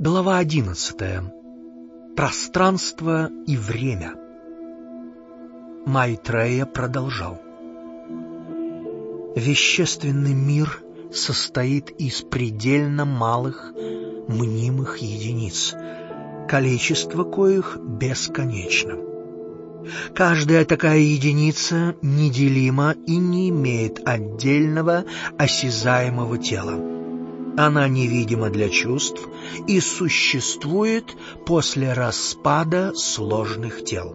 Глава одиннадцатая. Пространство и время. Майтрея продолжал. Вещественный мир состоит из предельно малых мнимых единиц, количество коих бесконечно. Каждая такая единица неделима и не имеет отдельного осязаемого тела она невидима для чувств и существует после распада сложных тел.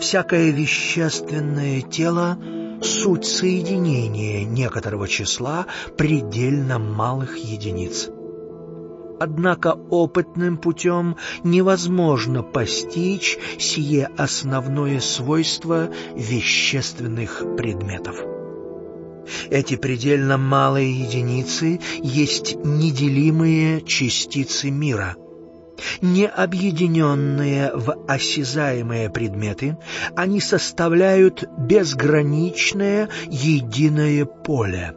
Всякое вещественное тело — суть соединения некоторого числа предельно малых единиц. Однако опытным путем невозможно постичь сие основное свойство вещественных предметов. Эти предельно малые единицы есть неделимые частицы мира. Не объединенные в осязаемые предметы, они составляют безграничное единое поле.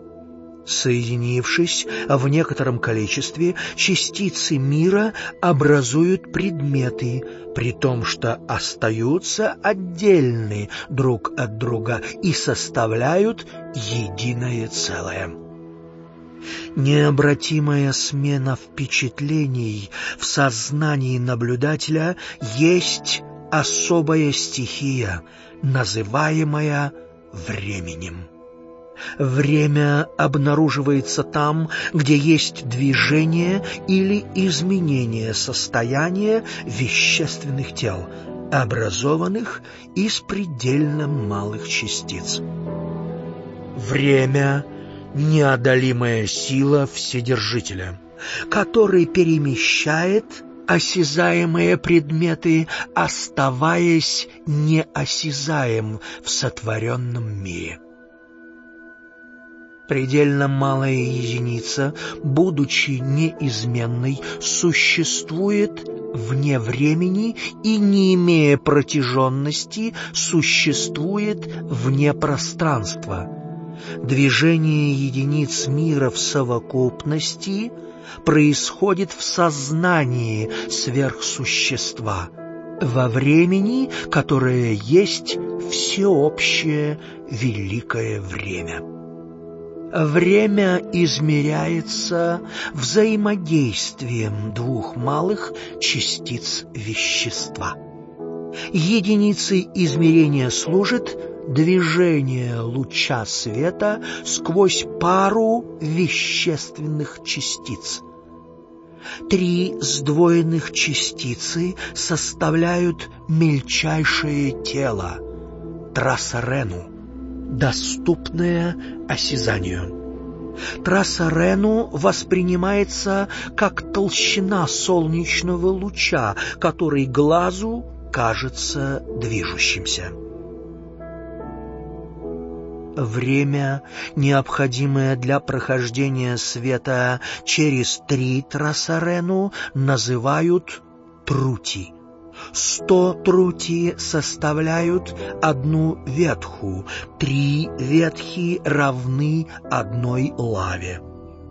Соединившись в некотором количестве, частицы мира образуют предметы, при том, что остаются отдельны друг от друга и составляют единое целое. Необратимая смена впечатлений в сознании наблюдателя есть особая стихия, называемая временем. Время обнаруживается там, где есть движение или изменение состояния вещественных тел, образованных из предельно малых частиц. Время — неодолимая сила Вседержителя, который перемещает осязаемые предметы, оставаясь неосязаем в сотворенном мире. Предельно малая единица, будучи неизменной, существует вне времени и, не имея протяженности, существует вне пространства. Движение единиц мира в совокупности происходит в сознании сверхсущества, во времени, которое есть всеобщее великое время. Время измеряется взаимодействием двух малых частиц вещества. Единицей измерения служит движение луча света сквозь пару вещественных частиц. Три сдвоенных частицы составляют мельчайшее тело — трассарену доступное осязанию. Трасса Рену воспринимается как толщина солнечного луча, который глазу кажется движущимся. Время, необходимое для прохождения света через три трассарену, называют трути. Сто трути составляют одну ветху, три ветхи равны одной лаве.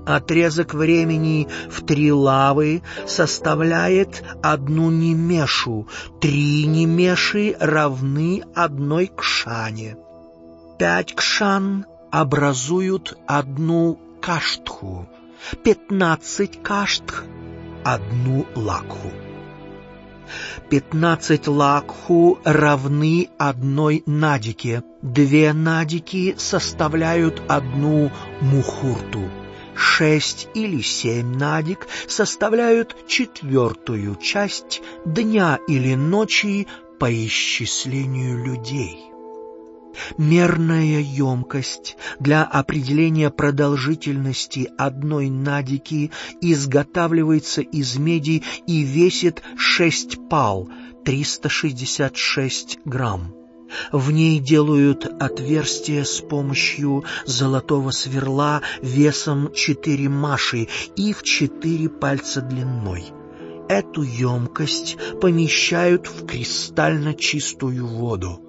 Отрезок времени в три лавы составляет одну немешу, три немеши равны одной кшане. Пять кшан образуют одну каштху, пятнадцать каштх — одну лакху. Пятнадцать лакху равны одной надике. Две надики составляют одну мухурту. Шесть или семь надик составляют четвертую часть дня или ночи по исчислению людей. Мерная емкость для определения продолжительности одной надики изготавливается из меди и весит 6 пал, 366 грамм. В ней делают отверстие с помощью золотого сверла весом 4 маши в 4 пальца длиной. Эту емкость помещают в кристально чистую воду.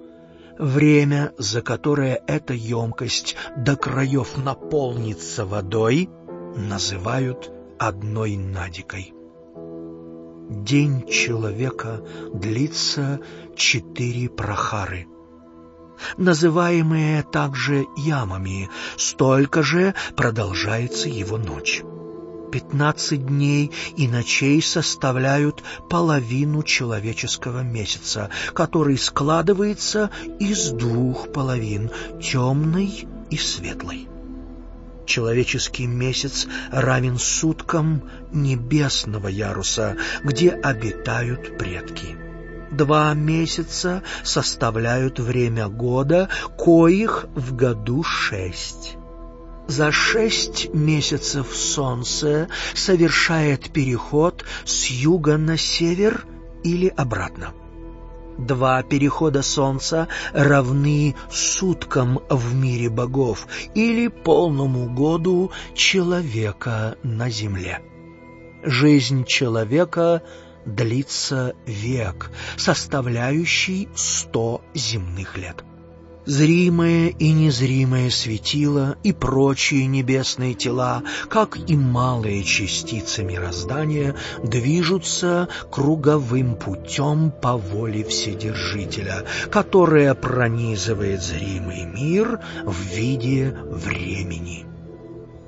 Время, за которое эта емкость до краев наполнится водой, называют одной надикой. День человека длится четыре прохары, называемые также ямами, столько же продолжается его ночь. Пятнадцать дней и ночей составляют половину человеческого месяца, который складывается из двух половин — темной и светлой. Человеческий месяц равен суткам небесного яруса, где обитают предки. Два месяца составляют время года, коих в году шесть. За шесть месяцев Солнце совершает переход с юга на север или обратно. Два перехода Солнца равны суткам в мире богов или полному году человека на Земле. Жизнь человека длится век, составляющий сто земных лет. Зримое и незримое светило и прочие небесные тела, как и малые частицы мироздания, движутся круговым путем по воле Вседержителя, которая пронизывает зримый мир в виде времени.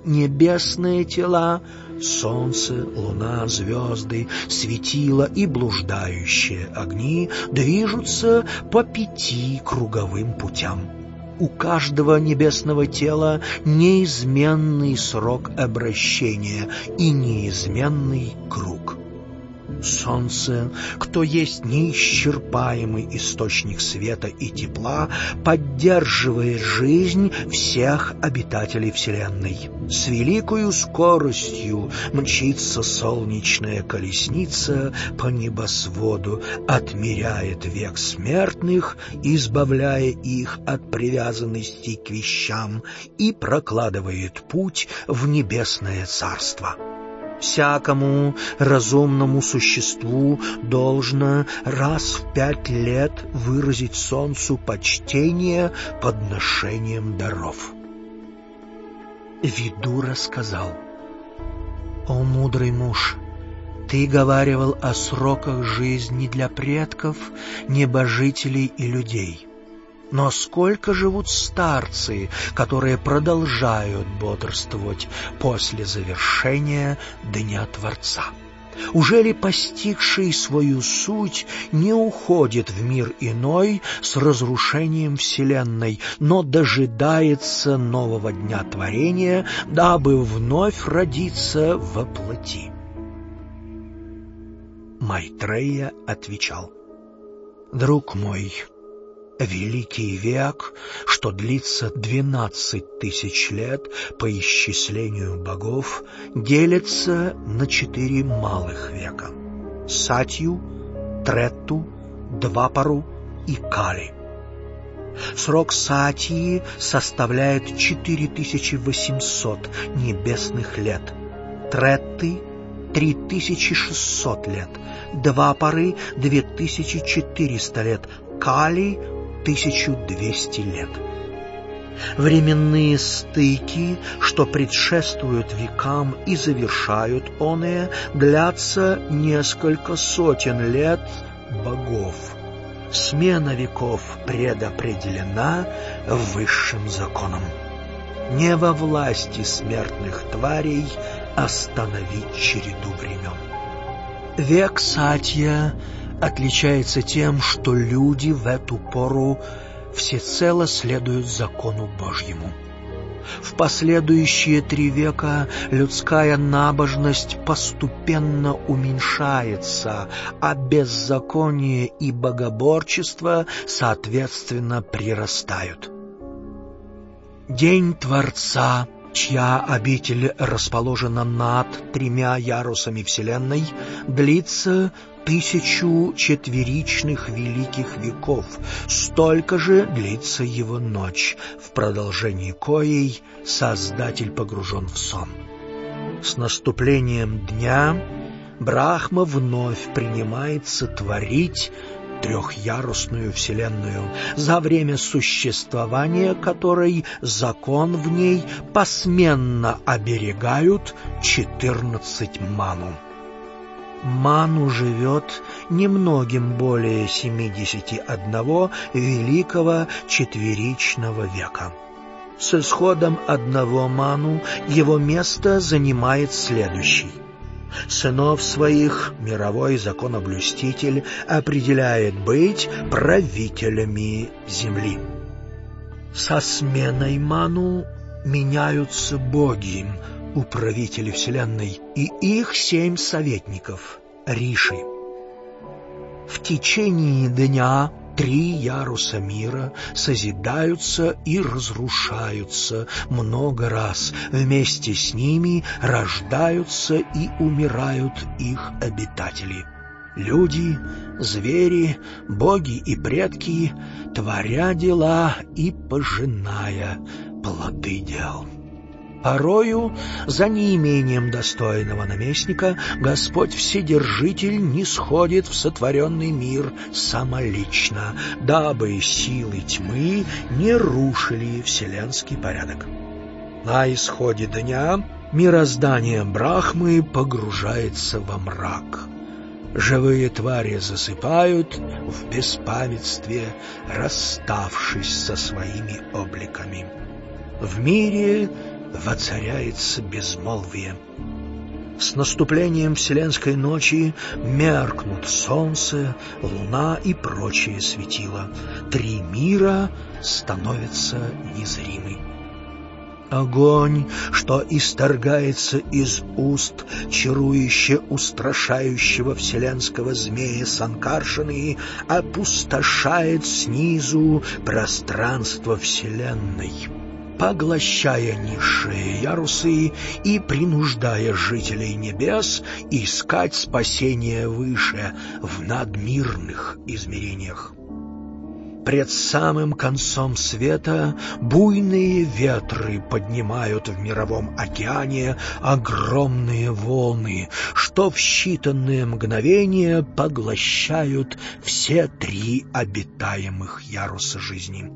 Небесные тела Солнце, луна, звезды, светила и блуждающие огни движутся по пяти круговым путям. У каждого небесного тела неизменный срок обращения и неизменный круг. Солнце, кто есть неисчерпаемый источник света и тепла, поддерживает жизнь всех обитателей Вселенной. С великою скоростью мчится солнечная колесница по небосводу, отмеряет век смертных, избавляя их от привязанности к вещам и прокладывает путь в небесное царство. Всякому разумному существу должно раз в пять лет выразить солнцу почтение подношением даров. Видура сказал, «О, мудрый муж, ты говаривал о сроках жизни для предков, небожителей и людей». Но сколько живут старцы, которые продолжают бодрствовать после завершения Дня Творца? Уже ли постигший свою суть не уходит в мир иной с разрушением Вселенной, но дожидается нового дня творения, дабы вновь родиться во плоти? Майтрея отвечал, «Друг мой, Великий век, что длится двенадцать тысяч лет по исчислению богов, делится на четыре малых века — Сатью, Третту, Двапару и Кали. Срок Сатии составляет 4800 небесных лет, Третты — 3600 лет, Двапары — 2400 лет, Кали 1200 лет. Временные стыки, что предшествуют векам и завершают оные, длятся несколько сотен лет богов. Смена веков предопределена высшим законом. Не во власти смертных тварей остановить череду времен. Век Сатья отличается тем, что люди в эту пору всецело следуют закону Божьему. В последующие три века людская набожность постепенно уменьшается, а беззаконие и богоборчество, соответственно, прирастают. День Творца, чья обитель расположена над тремя ярусами Вселенной, длится тысячу четверичных великих веков, столько же длится его ночь, в продолжении коей Создатель погружен в сон. С наступлением дня Брахма вновь принимается творить трехярусную Вселенную, за время существования которой закон в ней посменно оберегают четырнадцать ману. Ману живет немногим более 71 великого четверичного века. С исходом одного Ману его место занимает следующий. Сынов своих мировой законоблюститель определяет быть правителями земли. Со сменой Ману меняются боги, управители Вселенной, и их семь советников — Риши. В течение дня три яруса мира созидаются и разрушаются много раз. Вместе с ними рождаются и умирают их обитатели. Люди, звери, боги и предки, творя дела и пожиная плоды дел. Порою, за неимением достойного наместника, Господь Вседержитель не сходит в сотворенный мир самолично, дабы силы тьмы не рушили вселенский порядок. На исходе дня мироздание Брахмы погружается во мрак. Живые твари засыпают в беспамятстве, расставшись со своими обликами. В мире воцаряется безмолвие. С наступлением вселенской ночи меркнут солнце, луна и прочие светила. Три мира становятся незримы. Огонь, что исторгается из уст чарующе устрашающего вселенского змея Санкаршины, опустошает снизу пространство вселенной поглощая низшие ярусы и принуждая жителей небес искать спасение выше, в надмирных измерениях. Пред самым концом света буйные ветры поднимают в мировом океане огромные волны, что в считанные мгновения поглощают все три обитаемых яруса жизни.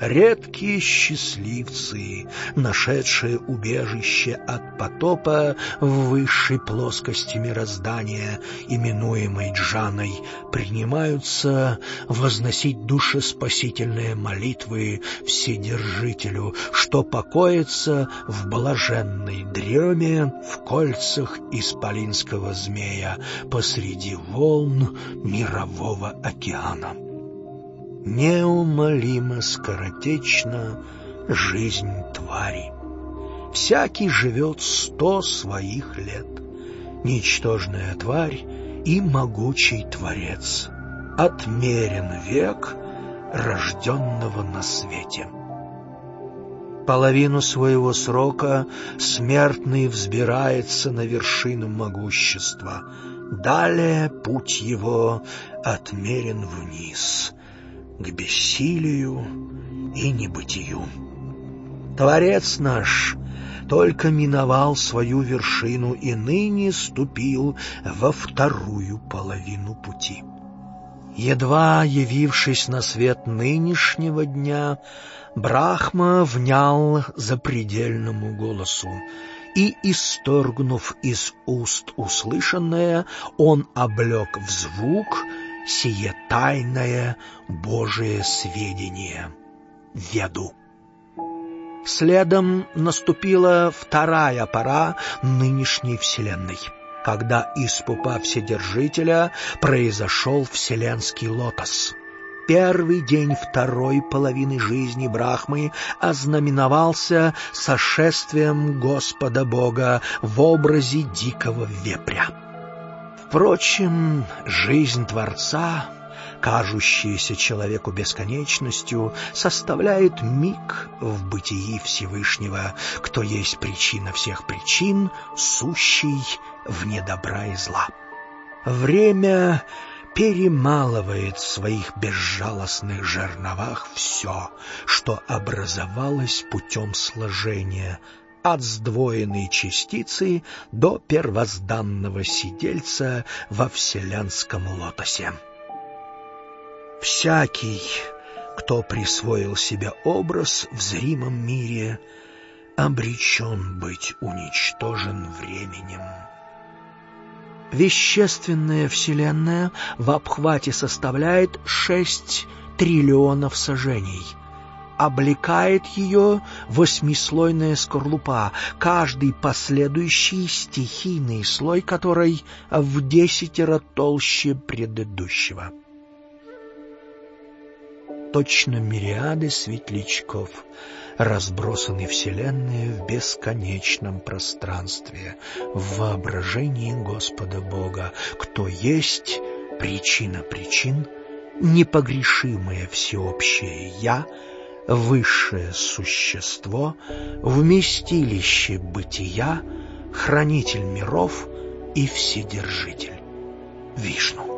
Редкие счастливцы, нашедшие убежище от потопа в высшей плоскости мироздания, именуемой Джаной, принимаются возносить душеспасительные молитвы Вседержителю, что покоится в блаженной дреме в кольцах исполинского змея посреди волн мирового океана неумолимо скоротечна жизнь твари. Всякий живет сто своих лет. Ничтожная тварь и могучий творец. Отмерен век рожденного на свете. Половину своего срока смертный взбирается на вершину могущества. Далее путь его отмерен вниз — к бессилию и небытию. Творец наш только миновал свою вершину и ныне ступил во вторую половину пути. Едва явившись на свет нынешнего дня, Брахма внял запредельному голосу, и, исторгнув из уст услышанное, он облег в звук — сие тайное Божие сведение, веду. Следом наступила вторая пора нынешней Вселенной, когда из пупа Вседержителя произошел Вселенский лотос. Первый день второй половины жизни Брахмы ознаменовался сошествием Господа Бога в образе дикого вепря. Впрочем, жизнь Творца, кажущаяся человеку бесконечностью, составляет миг в бытии Всевышнего, кто есть причина всех причин, сущий вне добра и зла. Время перемалывает в своих безжалостных жерновах все, что образовалось путем сложения, от сдвоенной частицы до первозданного сидельца во вселенском лотосе. Всякий, кто присвоил себе образ в зримом мире, обречен быть уничтожен временем. Вещественная Вселенная в обхвате составляет 6 триллионов сожжений. Облекает ее восьмислойная скорлупа, каждый последующий стихийный слой которой в десятеро толще предыдущего. Точно мириады светлячков разбросаны Вселенные в бесконечном пространстве, в воображении Господа Бога, кто есть причина причин, непогрешимое всеобщее «Я», высшее существо, вместилище бытия, хранитель миров и вседержитель Вишну.